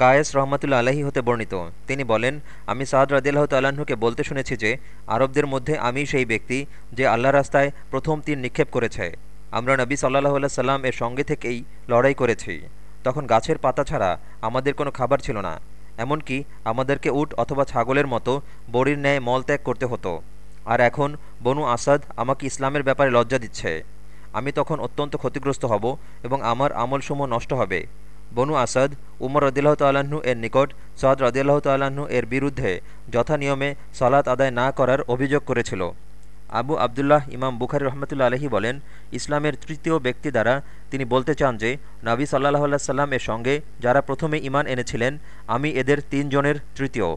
কায়েস রহমাতুল্লা আলাহি হতে বর্ণিত। তিনি বলেন, আমি সাদ রাদিল্লাহ তাল্লাহ্নকে বলতে শুনেছি যে, আরবদের মধ্যে আমি সেই ব্যক্তি যে আল্লাহ রাস্তায় প্রথম তীর নিক্ষেপ করেছে। আমরা নবী সাল্লাহ আল্লাহ সাল্লাম এর সঙ্গে থেকেই লড়াই করেছি। তখন গাছের পাতা ছাড়া আমাদের কোনো খাবার ছিল না। এমনকি আমাদেরকে উট অথবা ছাগলের মতো বড়ির ন্যায় মলত্যাগ করতে হতো। আর এখন বনু আসাদ আমাকে ইসলামের ব্যাপারে লজ্জা দিচ্ছে। আমি তখন অত্যন্ত ক্ষতিগ্রস্ত হব এবং আমার আমলসমূহ নষ্ট হবে। বনু আসাদ, উমর রদিল্লাহ তাল্লাহ্ন এর নিকট, সাদ রদিল্লাহ তাল্লাহ্ন এর বিরুদ্ধে যথানিয়মে সালাত আদায় না করার অভিযোগ করেছিল। আবু আবদুল্লাহ ইমাম বুখারি রহমতুল্লা আলহি বলেন, ইসলামের তৃতীয় ব্যক্তি দ্বারা তিনি বলতে চান যে, নাবি সাল্লাহ আল্লাহ সাল্লাম এর সঙ্গে যারা প্রথমে ইমান এনেছিলেন, আমি এদের তিনজনের তৃতীয়।